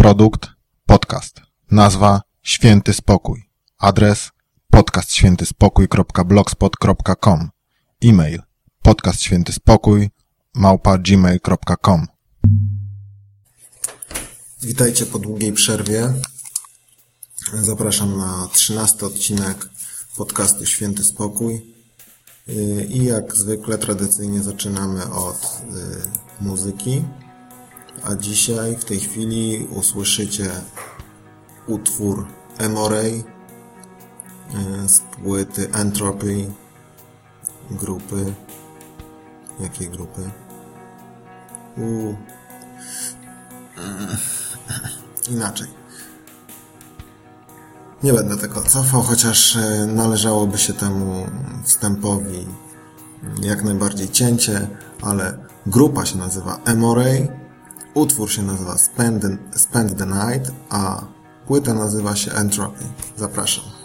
Produkt podcast. Nazwa Święty Spokój. Adres podcastświętyspokój.blogspot.com. E-mail podcastświętyspokój małpa gmail.com. Witajcie po długiej przerwie. Zapraszam na 13 odcinek podcastu Święty Spokój. I jak zwykle tradycyjnie zaczynamy od y, muzyki. A dzisiaj w tej chwili usłyszycie utwór Emoray y, z płyty Entropy grupy. Jakiej grupy? U... Inaczej. Nie będę tego cofał, chociaż y, należałoby się temu wstępowi jak najbardziej cięcie, ale grupa się nazywa Emoray, utwór się nazywa Spend Spend the Night, a płyta nazywa się Entropy. Zapraszam.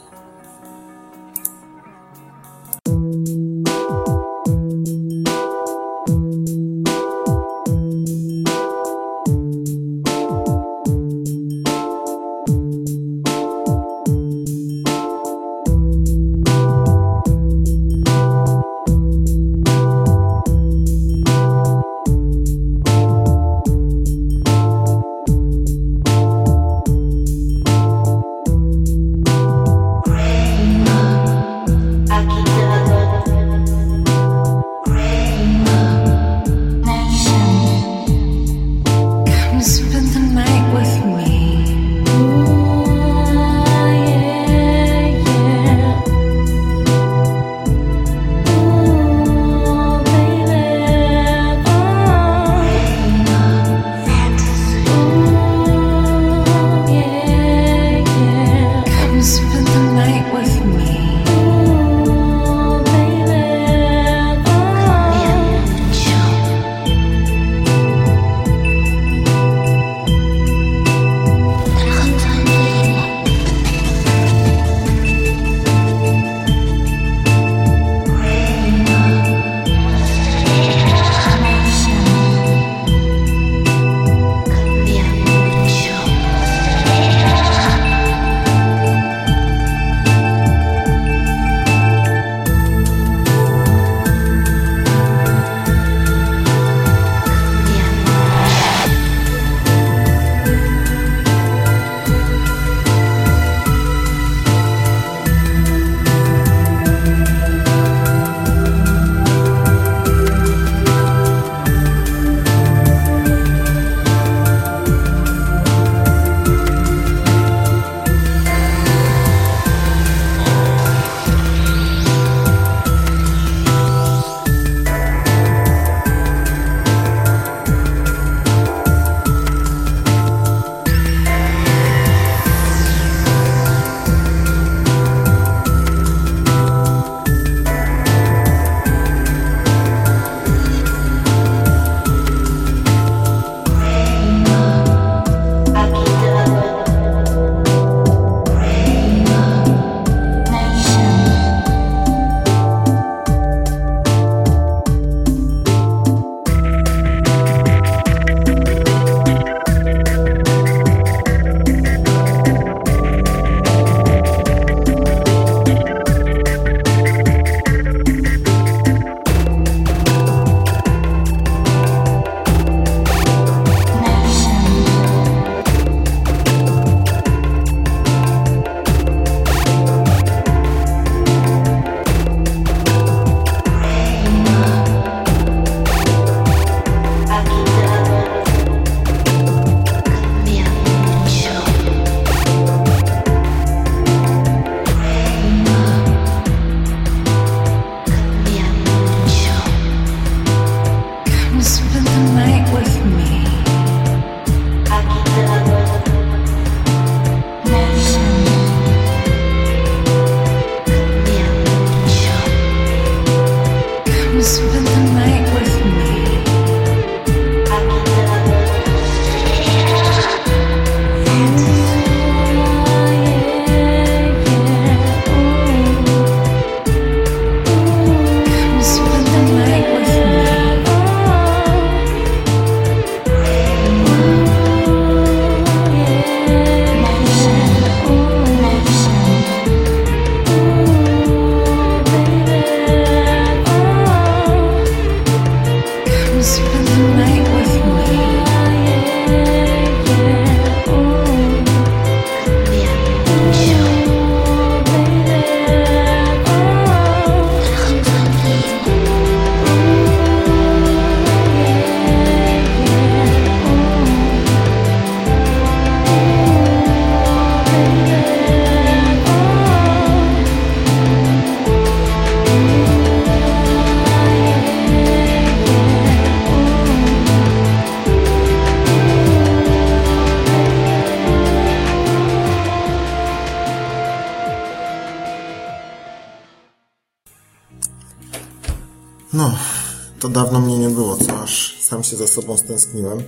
Sobą stęskniłem.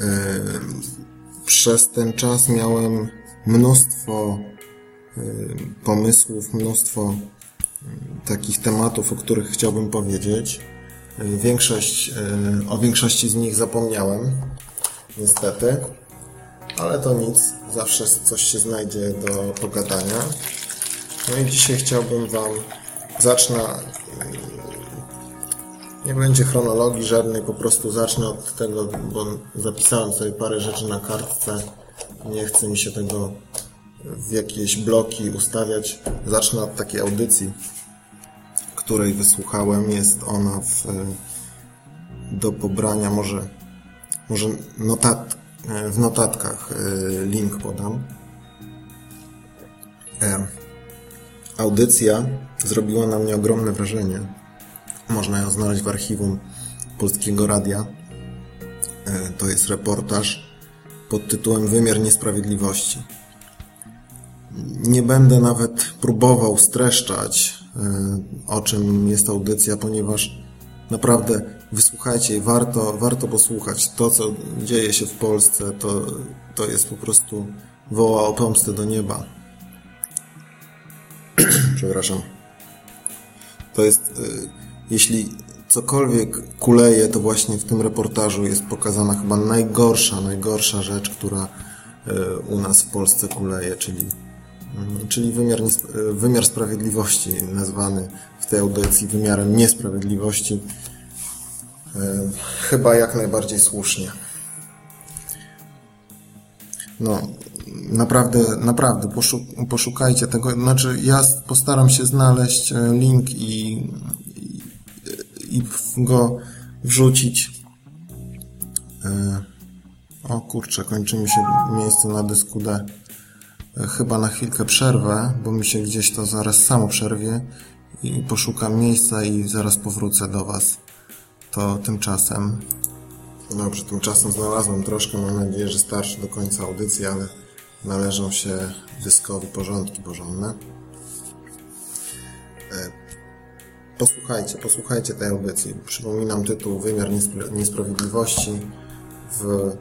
E, przez ten czas miałem mnóstwo e, pomysłów, mnóstwo takich tematów, o których chciałbym powiedzieć. Większość, o większości z nich zapomniałem, niestety, ale to nic, zawsze coś się znajdzie do pogadania. No i dzisiaj chciałbym Wam, zacznę, nie będzie chronologii żadnej, po prostu zacznę od tego, bo zapisałem sobie parę rzeczy na kartce, nie chce mi się tego w jakieś bloki ustawiać. Zacznę od takiej audycji, której wysłuchałem. Jest ona w, do pobrania, może, może notat, w notatkach e, link podam. E, audycja zrobiła na mnie ogromne wrażenie. Można ją znaleźć w archiwum Polskiego Radia. E, to jest reportaż pod tytułem Wymiar Niesprawiedliwości. Nie będę nawet próbował streszczać, e, o czym jest audycja, ponieważ naprawdę wysłuchajcie jej, warto, warto posłuchać. To, co dzieje się w Polsce, to, to jest po prostu woła o pomstę do nieba. Przepraszam. To jest, e, jeśli cokolwiek kuleje, to właśnie w tym reportażu jest pokazana chyba najgorsza, najgorsza rzecz, która e, u nas w Polsce kuleje, czyli Mhm. czyli wymiar, wymiar sprawiedliwości, nazwany w tej audycji wymiarem niesprawiedliwości, e, chyba jak najbardziej słusznie. No, naprawdę, naprawdę poszuk poszukajcie tego. Znaczy, ja postaram się znaleźć e, link i, i, go wrzucić. E, o kurczę, kończy mi się miejsce na dysku D chyba na chwilkę przerwę, bo mi się gdzieś to zaraz samo przerwie i poszukam miejsca i zaraz powrócę do Was. To tymczasem. Dobrze, tymczasem znalazłem troszkę, mam nadzieję, że starszy do końca audycji, ale należą się dyskowi porządki porządne. Posłuchajcie, posłuchajcie tej audycji. Przypominam tytuł Wymiar Niesprawiedliwości w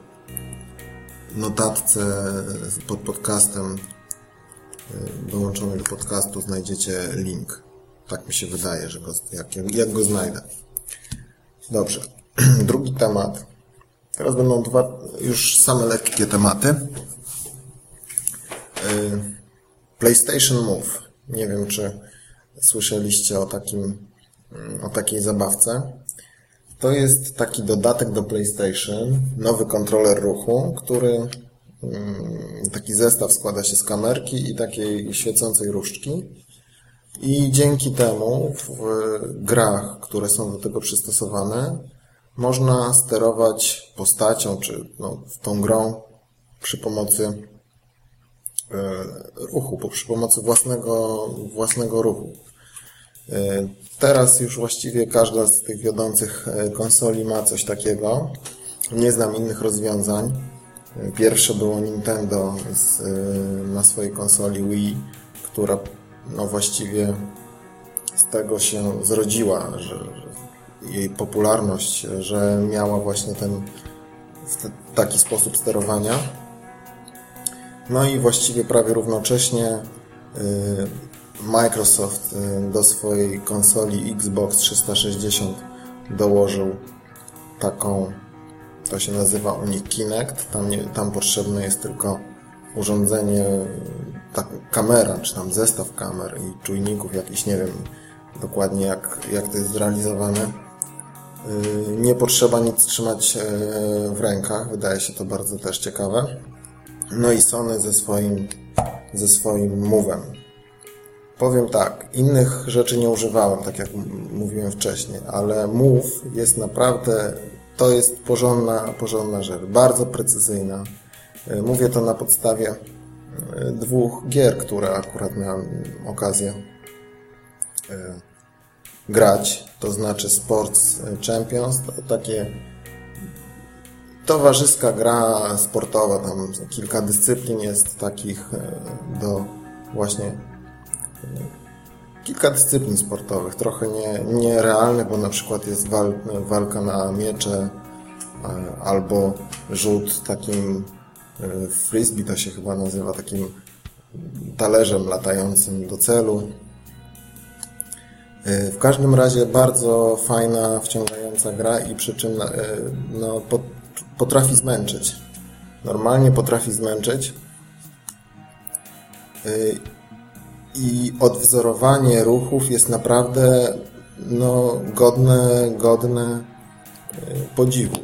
notatce pod podcastem y, dołączony do podcastu znajdziecie link. Tak mi się wydaje, że go, jak, jak go znajdę. Dobrze. Drugi temat. Teraz będą dwa już same lekkie tematy. Y, PlayStation Move. Nie wiem, czy słyszeliście o takim, o takiej zabawce. To jest taki dodatek do PlayStation, nowy kontroler ruchu, który mm, taki zestaw składa się z kamerki i takiej świecącej różdżki. I dzięki temu w grach, które są do tego przystosowane, można sterować postacią, czy no, tą grą przy pomocy e, ruchu, przy pomocy własnego, własnego ruchu. E, teraz już właściwie każda z tych wiodących e, konsoli ma coś takiego. Nie znam innych rozwiązań. E, pierwsze było Nintendo z, na swojej konsoli Wii, która no właściwie z tego się zrodziła, że, jej popularność, że miała właśnie ten taki sposób sterowania. No i właściwie prawie równocześnie Microsoft y, do swojej konsoli Xbox 360 dołożył taką, to się nazywa u nich Kinect, tam, nie, tam potrzebne jest tylko urządzenie, ta kamera, czy tam zestaw kamer i czujników jakiś, nie wiem dokładnie jak, jak to jest zrealizowane. Y, nie potrzeba nic trzymać e, w rękach, wydaje się to bardzo też ciekawe. No i Sony ze swoim, ze swoim Move'em Powiem tak, innych rzeczy nie używałem, tak jak mówiłem wcześniej, ale Move jest naprawdę, to jest porządna, porządna rzecz, bardzo precyzyjna. E, mówię to na podstawie e, dwóch gier, które akurat miałem okazję e, grać, to znaczy Sports Champions, to takie towarzyska gra sportowa, tam kilka dyscyplin jest takich do właśnie kilka dyscyplin sportowych, trochę nie, bo na przykład jest wal, walka na miecze e, albo rzut takim e, frisbee to się chyba nazywa, takim talerzem latającym do celu. E, w każdym razie bardzo fajna, wciągająca gra i przy czym no, potrafi zmęczyć. Normalnie potrafi zmęczyć i odwzorowanie ruchów jest naprawdę no, godne, godne e, podziwu.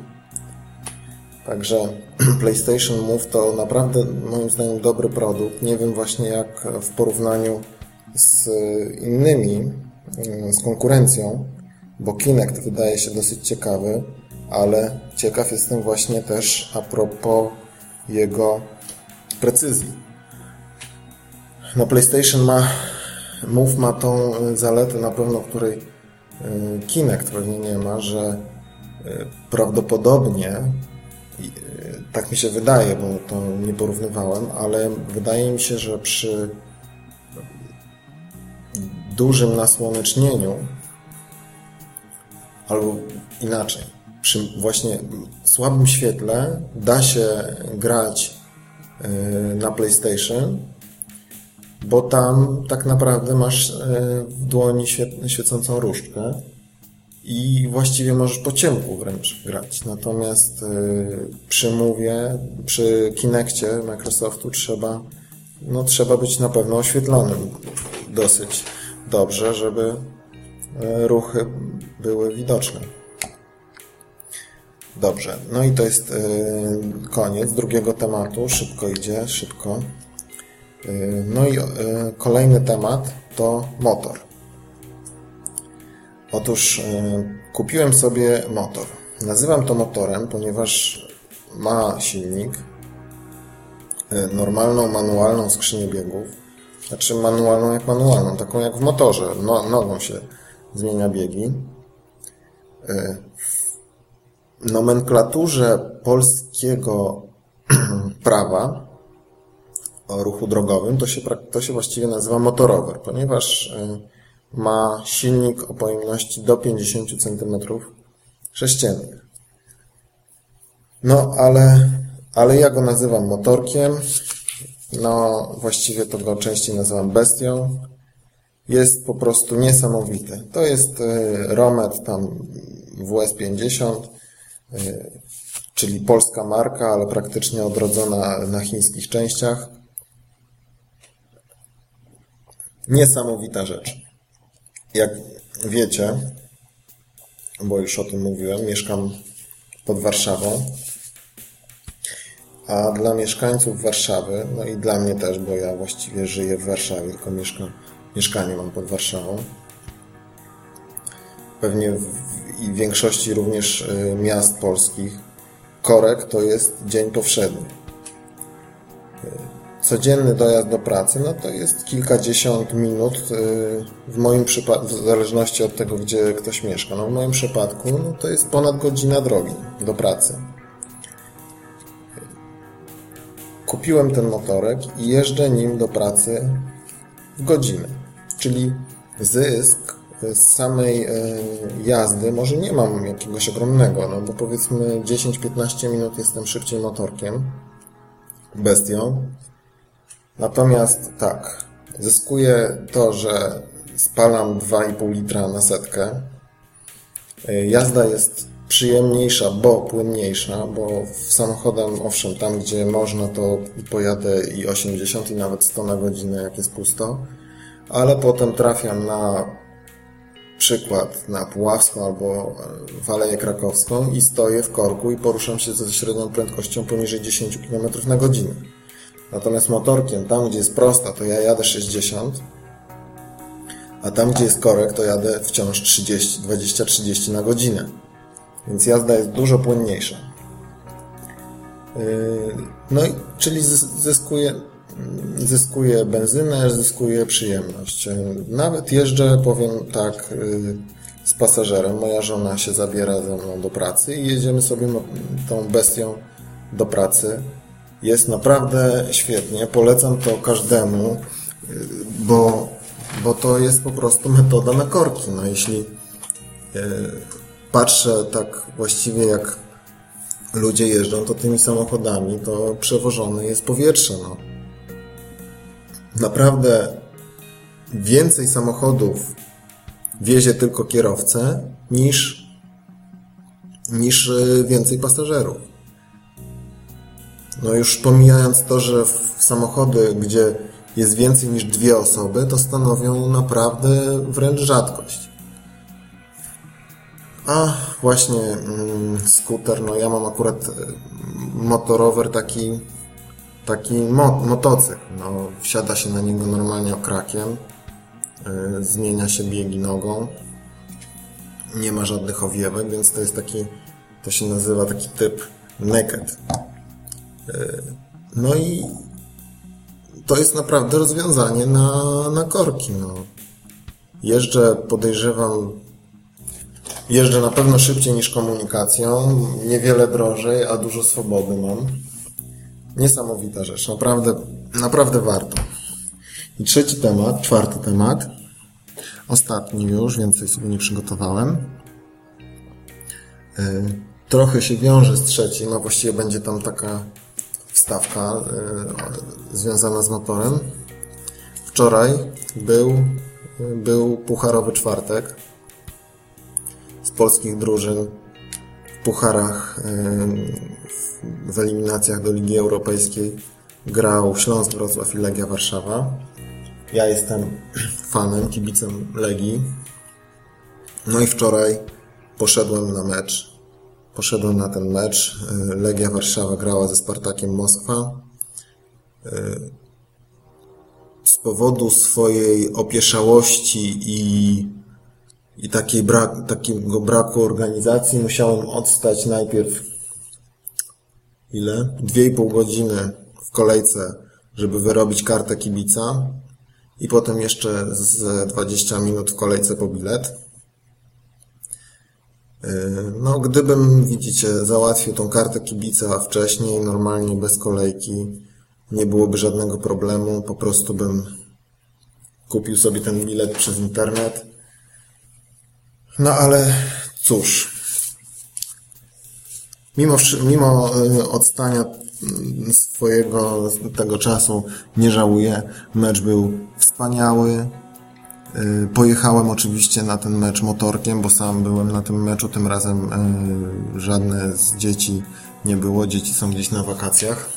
Także PlayStation Move to naprawdę moim zdaniem dobry produkt. Nie wiem właśnie jak w porównaniu z innymi, e, z konkurencją, bo Kinect wydaje się dosyć ciekawy, ale ciekaw jestem właśnie też a propos jego precyzji. No PlayStation ma, Move ma tą zaletę na pewno, której y, Kinect pewnie nie ma, że y, prawdopodobnie y, tak mi się wydaje, bo to nie porównywałem, ale wydaje mi się, że przy dużym nasłonecznieniu albo inaczej, przy właśnie słabym świetle da się grać na PlayStation bo tam tak naprawdę masz e, w dłoni świecącą różdżkę i właściwie możesz po ciemku wręcz grać. Natomiast e, przy Mowie, przy Kinectie Microsoftu trzeba, no, trzeba być na pewno oświetlonym dosyć dobrze, żeby e, ruchy były widoczne. Dobrze, no i to jest koniec drugiego tematu. Szybko idzie, szybko. Y, no i y, kolejny temat to motor. Otóż y, kupiłem sobie motor. Nazywam to motorem, ponieważ ma silnik, normalną, manualną skrzynię biegów. Znaczy manualną jak manualną, taką jak w motorze. No, nogą się zmienia biegi. W nomenklaturze polskiego prawa o ruchu drogowym, to się, to się właściwie nazywa motorower, ponieważ y, ma silnik o pojemności do 50 cm sześciennych. No, ale, ale ja go nazywam motorkiem. No, właściwie to go częściej nazywam bestią. Jest po prostu niesamowity. To jest y, Romet tam WS50, y, czyli polska marka, ale praktycznie odrodzona na chińskich częściach. Niesamowita rzecz. Jak wiecie, bo już o tym mówiłem, mieszkam pod Warszawą. A dla mieszkańców Warszawy, no i dla mnie też, bo ja właściwie żyję w Warszawie, tylko mieszkam, mieszkanie mam pod Warszawą. Pewnie w, i w większości również y, miast polskich korek to jest dzień powszedni codzienny dojazd do pracy, no to jest kilkadziesiąt minut y, w moim przypadku, w zależności od tego, gdzie ktoś mieszka. No w moim przypadku no to jest ponad godzina drogi do pracy. Kupiłem ten motorek i jeżdżę nim do pracy w godzinę. Czyli zysk z samej y, jazdy może nie mam jakiegoś ogromnego, no bo powiedzmy 10-15 minut jestem szybciej motorkiem, bestią, Natomiast tak, zyskuje to, że spalam 2,5 litra na setkę. Jazda jest przyjemniejsza, bo płynniejsza, bo samochodem, owszem, tam gdzie można, to pojadę i 80 i nawet 100 na godzinę, jak jest pusto, ale potem trafiam na przykład na Puławską albo w Aleję Krakowską i stoję w korku i poruszam się ze średnią prędkością poniżej 10 km na godzinę. Natomiast motorkiem, tam gdzie jest prosta, to ja jadę 60, a tam gdzie jest korek, to jadę wciąż 30, 20-30 na godzinę. Więc jazda jest dużo płynniejsza. Yy, no i czyli zyskuje, zyskuje benzynę, zyskuje przyjemność. Nawet jeżdżę, powiem tak, yy, z pasażerem. Moja żona się zabiera ze mną do pracy i jedziemy sobie tą bestią do pracy jest naprawdę świetnie. Polecam to każdemu, bo bo to jest po prostu metoda na korki. No jeśli e, patrzę tak właściwie jak ludzie jeżdżą, to tymi samochodami to przewożone jest powietrze. No. Naprawdę więcej samochodów wiezie tylko kierowcę niż, niż e, więcej pasażerów. No już pomijając to, że w samochody, gdzie jest więcej niż dwie osoby, to stanowią naprawdę wręcz rzadkość. A właśnie mm, skuter, no ja mam akurat y, motorower taki taki mo motocykl. No, wsiada się na niego normalnie okrakiem, yy, zmienia się biegi nogą, nie ma żadnych owiewek, więc to jest taki, to się nazywa taki typ naked. Yy, no i to jest naprawdę rozwiązanie na, na korki. No. Jeżdżę, podejrzewam, jeżdżę na pewno szybciej niż komunikacją, niewiele drożej, a dużo swobody mam. Niesamowita rzecz, naprawdę, naprawdę warto. I trzeci temat, czwarty temat, ostatni już, więcej sobie nie przygotowałem. Y, trochę się wiąże z trzecim, a właściwie będzie tam taka wstawka y, związana z motorem. Wczoraj był, był pucharowy czwartek z polskich drużyn w pucharach, y, w eliminacjach do Ligi Europejskiej grał Śląsk Wrocław i Legia Warszawa. Ja jestem fanem, kibicem Legii. No i wczoraj poszedłem na mecz Poszedłem na ten mecz. Y, Legia Warszawa grała ze Spartakiem Moskwa. Y, z powodu swojej opieszałości i, i takiej brak, takiego braku organizacji musiałem odstać najpierw ile? Dwie i pół godziny w kolejce, żeby wyrobić kartę kibica i potem jeszcze z 20 minut w kolejce po bilet. E, no, gdybym, widzicie, załatwił tą kartę kibica wcześniej, normalnie, bez kolejki, nie byłoby żadnego problemu, po prostu bym kupił sobie ten bilet przez internet. No ale cóż, mimo, mimo e, odstania swojego tego czasu nie żałuję. Mecz był wspaniały, pojechałem oczywiście na ten mecz motorkiem, bo sam byłem na tym meczu. Tym razem y, żadne z dzieci nie było. Dzieci są gdzieś na wakacjach.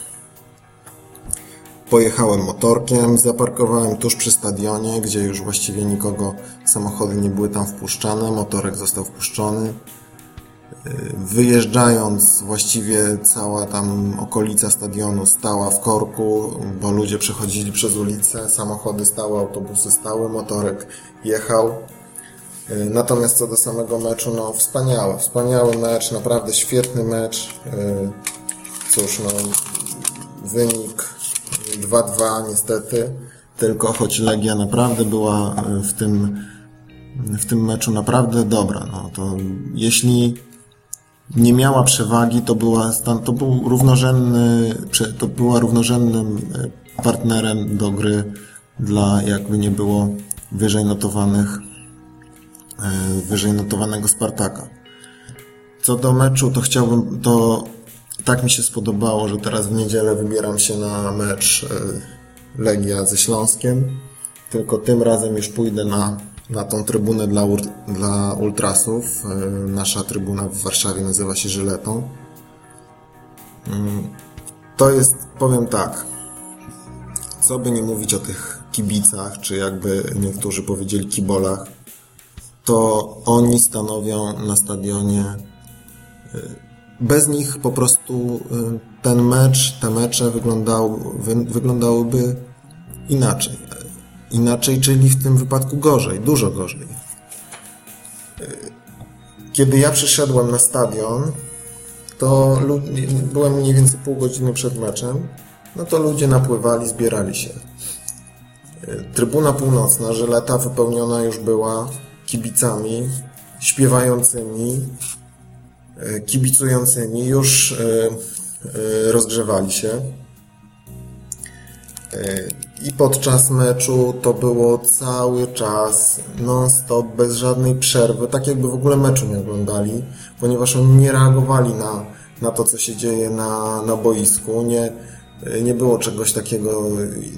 Pojechałem motorkiem, zaparkowałem tuż przy stadionie, gdzie już właściwie nikogo, samochody nie były tam wpuszczane. Motorek został wpuszczony. Wyjeżdżając, właściwie cała tam okolica stadionu stała w korku, bo ludzie przechodzili przez ulicę, samochody stały, autobusy stały, motorek jechał. Natomiast co do samego meczu, no wspaniały, wspaniały mecz, naprawdę świetny mecz. Cóż, no wynik 2-2 niestety, tylko choć Legia naprawdę była w tym, w tym meczu naprawdę dobra. No to jeśli nie miała przewagi, to, była, to był równorzędny, to była równorzędnym e, partnerem do gry dla jakby nie było wyżej notowanych e, wyżej notowanego Spartaka. Co do meczu, to chciałbym, to tak mi się spodobało, że teraz w niedzielę wybieram się na mecz e, Legia ze Śląskiem, tylko tym razem już pójdę na na tą trybunę dla, dla ultrasów. E, nasza trybuna w Warszawie nazywa się Żyletą. Mm, to jest, powiem tak, co by nie mówić o tych kibicach, czy jakby niektórzy powiedzieli kibolach, to oni stanowią na stadionie. E, bez nich po prostu e, ten mecz, te mecze wyglądały, wyglądałyby inaczej inaczej, czyli w tym wypadku gorzej, dużo gorzej. Kiedy ja przyszedłem na stadion, to byłem mniej więcej pół godziny przed meczem, no to ludzie napływali, zbierali się. Trybuna północna, żyleta wypełniona już była kibicami, śpiewającymi, kibicującymi, już e, e, rozgrzewali się. I podczas meczu to było cały czas, non-stop, bez żadnej przerwy, tak jakby w ogóle meczu nie oglądali, ponieważ oni nie reagowali na, na to, co się dzieje na, na boisku. Nie, nie było czegoś takiego,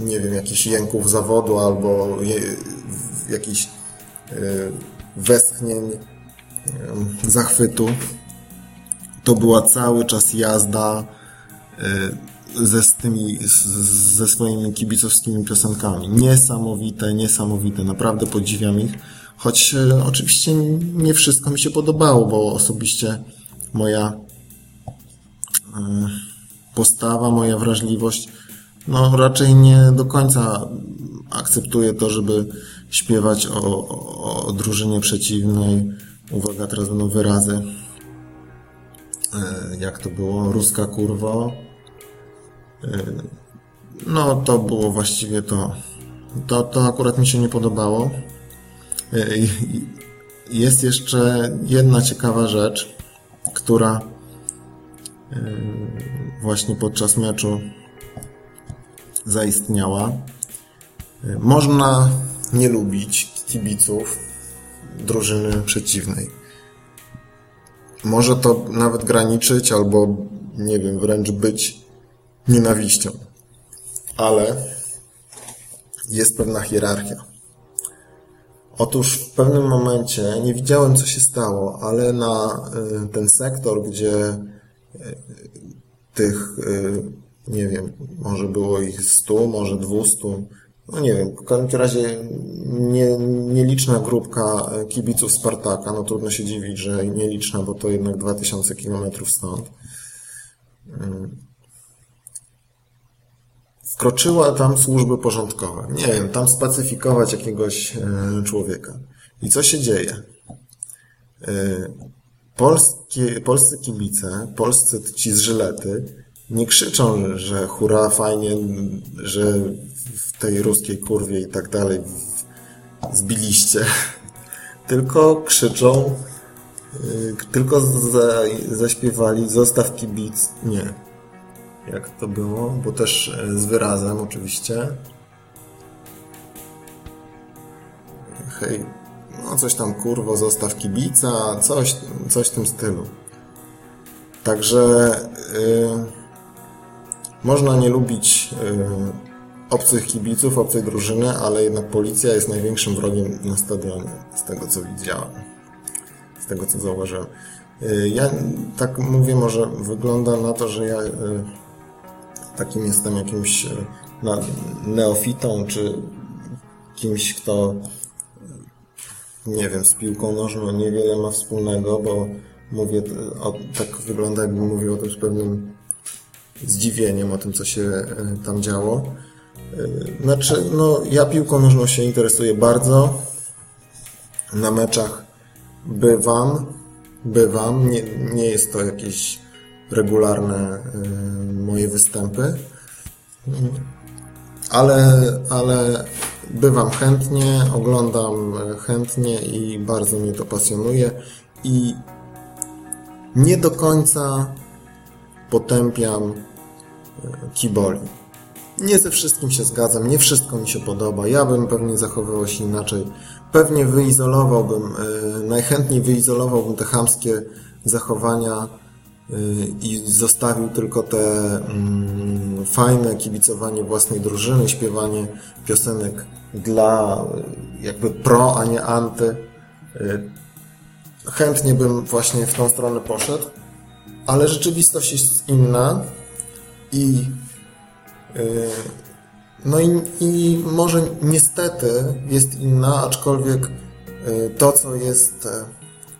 nie wiem, jakichś jęków zawodu albo je, jakichś westchnień zachwytu. To była cały czas jazda ze, z tymi, z, ze swoimi kibicowskimi piosenkami. Niesamowite, niesamowite. Naprawdę podziwiam ich. Choć e, oczywiście nie wszystko mi się podobało, bo osobiście moja e, postawa, moja wrażliwość no raczej nie do końca akceptuje to, żeby śpiewać o, o, o drużynie przeciwnej. Uwaga, teraz będą wyrazy. E, jak to było? Ruska kurwo. E, no, to było właściwie to. To, to akurat mi się nie podobało. E, jest jeszcze jedna ciekawa rzecz, która właśnie podczas meczu zaistniała. Można nie lubić kibiców drużyny przeciwnej. Może to nawet graniczyć albo, nie wiem, wręcz być nienawiścią. Ale jest pewna hierarchia. Otóż w pewnym momencie, nie widziałem co się stało, ale na y, ten sektor, gdzie y, tych, y, nie wiem, może było ich 100, może 200, no nie wiem, w każdym razie nie, nieliczna grupka kibiców Spartaka, no trudno się dziwić, że nieliczna, bo to jednak 2000 kilometrów stąd. Wkroczyła tam służby porządkowe. Nie wiem, tam spacyfikować jakiegoś e, człowieka. I co się dzieje? E, polskie, polscy kibice, polscy ci z żylety nie krzyczą, że hura, fajnie, że w tej ruskiej kurwie i tak dalej zbiliście, tylko krzyczą, e, tylko za, zaśpiewali zostaw kibic. Nie jak to było, bo też e, z wyrazem oczywiście. Hej, no coś tam kurwo, zostaw kibica, coś, coś w tym stylu. Także yy, można nie lubić yy, obcych kibiców, obcej drużyny, ale jednak policja jest największym wrogiem na stadionie, z tego co widziałem, z tego co zauważyłem. Ja tak mówię, może wygląda na to, że ja takim jestem jakimś e, neofitą, czy kimś, kto nie wiem, z piłką nożną niewiele ma wspólnego, bo mówię, o, tak wygląda jakbym mówił o tym z pewnym zdziwieniem, o tym, co się e, tam działo. E, znaczy, no, ja piłką nożną się interesuję bardzo. Na meczach bywam, bywam. Nie, nie jest to jakieś regularne y, moje występy. Ale, ale bywam chętnie, oglądam chętnie i bardzo mnie to pasjonuje i nie do końca potępiam y, kiboli. Nie ze wszystkim się zgadzam, nie wszystko mi się podoba. Ja bym pewnie zachowywał się inaczej. Pewnie wyizolowałbym, y, najchętniej wyizolowałbym te chamskie zachowania i zostawił tylko te mm, fajne kibicowanie własnej drużyny, śpiewanie piosenek dla jakby pro, a nie anty. Y, chętnie bym właśnie w tą stronę poszedł, ale rzeczywistość jest inna i y, no i, i może niestety jest inna, aczkolwiek y, to, co jest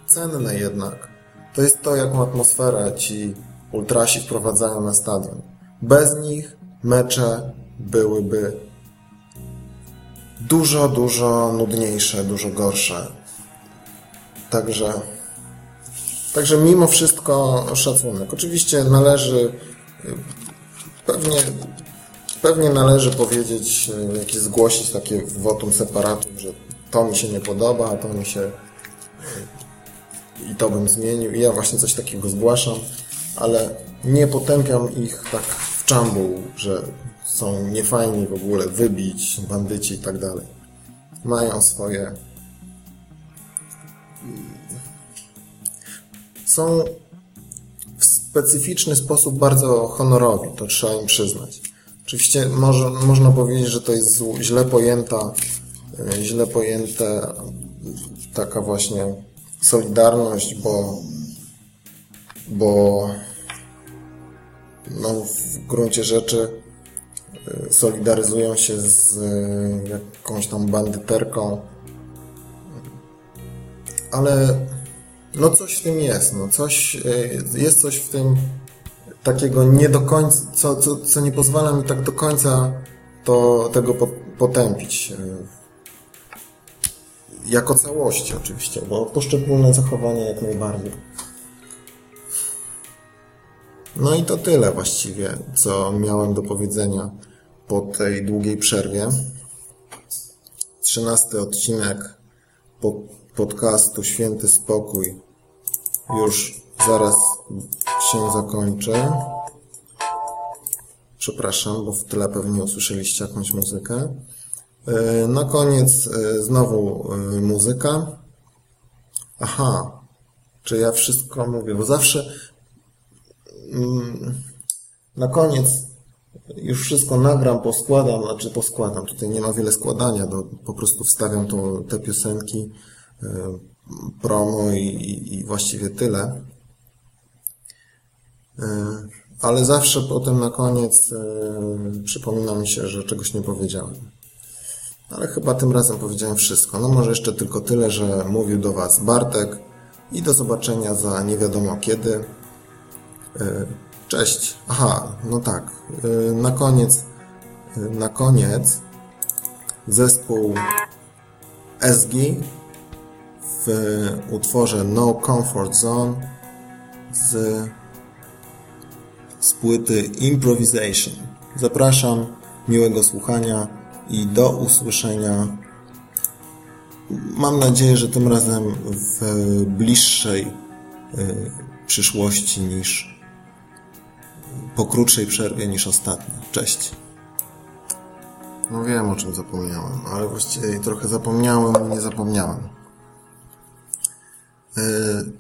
cenne jednak, to jest to, jaką atmosferę ci ultrasi wprowadzają na stadion. Bez nich mecze byłyby dużo, dużo nudniejsze, dużo gorsze. Także, także mimo wszystko szacunek. Oczywiście należy pewnie, pewnie należy powiedzieć, jakieś zgłosić takie wotum separatum, że to mi się nie podoba, a to mi się i to bym zmienił. I ja właśnie coś takiego zgłaszam, ale nie potępiam ich tak w czambuł, że są niefajni w ogóle, wybić, bandyci i tak dalej. Mają swoje... Są w specyficzny sposób bardzo honorowi, to trzeba im przyznać. Oczywiście może, można powiedzieć, że to jest źle pojęta, źle pojęta taka właśnie solidarność, bo, bo no, w gruncie rzeczy y, solidaryzują się z y, jakąś tam bandyterką, ale no coś w tym jest, no coś, y, jest coś w tym takiego nie do końca, co, co, co nie pozwala mi tak do końca to, tego potępić. Jako całości oczywiście, bo poszczególne zachowania jak najbardziej. No i to tyle właściwie, co miałem do powiedzenia po tej długiej przerwie. Trzynasty odcinek podcastu Święty Spokój już zaraz się zakończy. Przepraszam, bo w tyle pewnie usłyszeliście jakąś muzykę. E, na koniec e, znowu e, muzyka. Aha, czy ja wszystko mówię, bo zawsze mm, na koniec już wszystko nagram, poskładam, znaczy poskładam. Tutaj nie ma wiele składania, po prostu wstawiam to, te piosenki, promo i, i, i właściwie tyle. Ale zawsze potem na koniec przypomina mi się, że czegoś nie powiedziałem. Ale chyba tym razem powiedziałem wszystko. No może jeszcze tylko tyle, że mówił do Was Bartek i do zobaczenia za nie wiadomo kiedy. E, cześć. Aha, no tak. E, na koniec, e, na koniec zespół SG w utworze No Comfort Zone z, z płyty Improvisation. Zapraszam, miłego słuchania i do usłyszenia. Mam nadzieję, że tym razem w bliższej y, przyszłości niż po krótszej przerwie niż ostatnio. Cześć. No wiem o czym zapomniałem, ale właściwie trochę zapomniałem i nie zapomniałem. Y,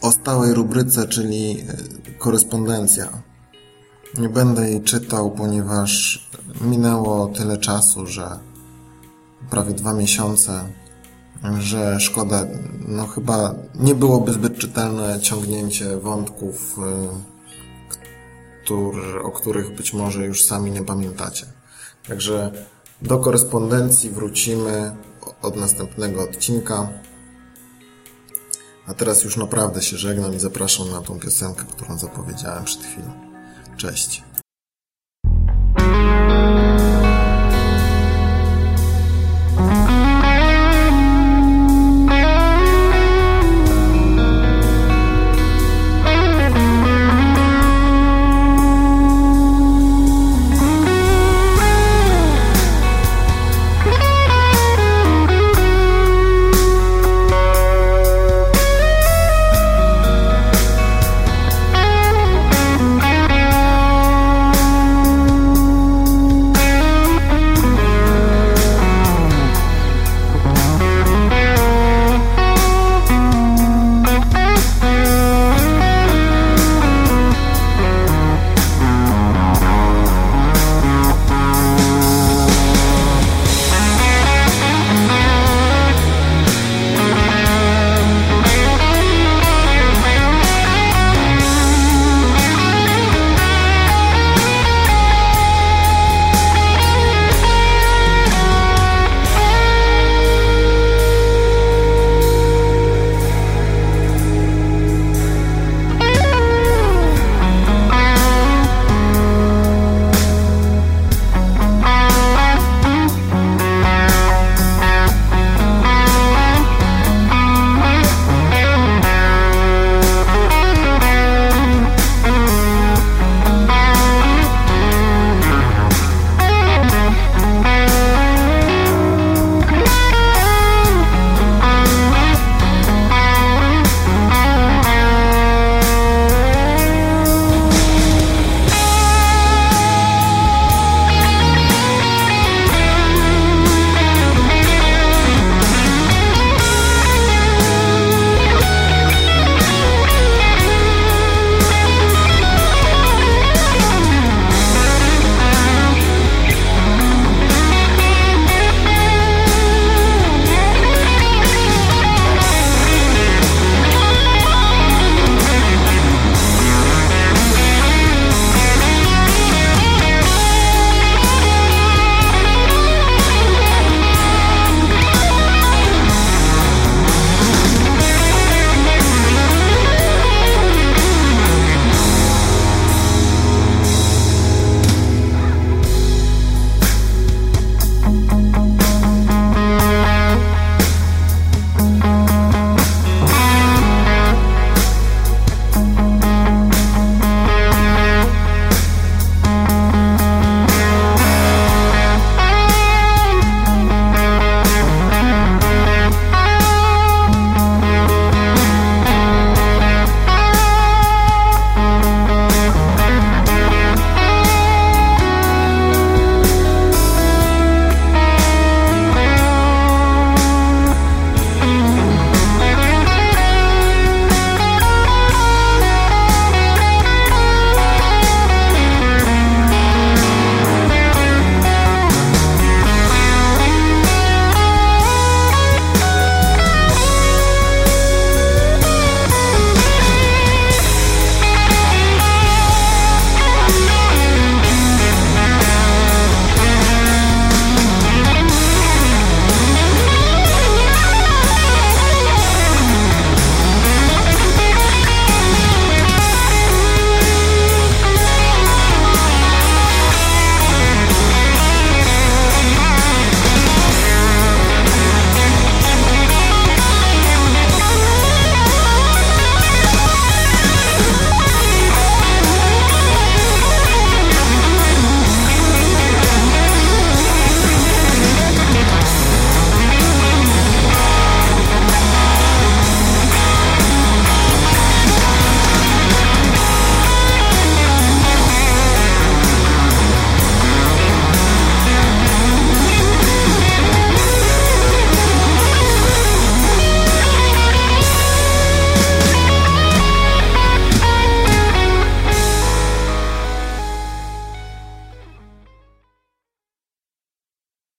o stałej rubryce, czyli y, korespondencja. Nie będę jej czytał, ponieważ minęło tyle czasu, że prawie dwa miesiące, że szkoda, no chyba nie byłoby zbyt czytelne ciągnięcie wątków, y, który, o których być może już sami nie pamiętacie. Także do korespondencji wrócimy od następnego odcinka. A teraz już naprawdę się żegnam i zapraszam na tą piosenkę, którą zapowiedziałem przed chwilą. Cześć.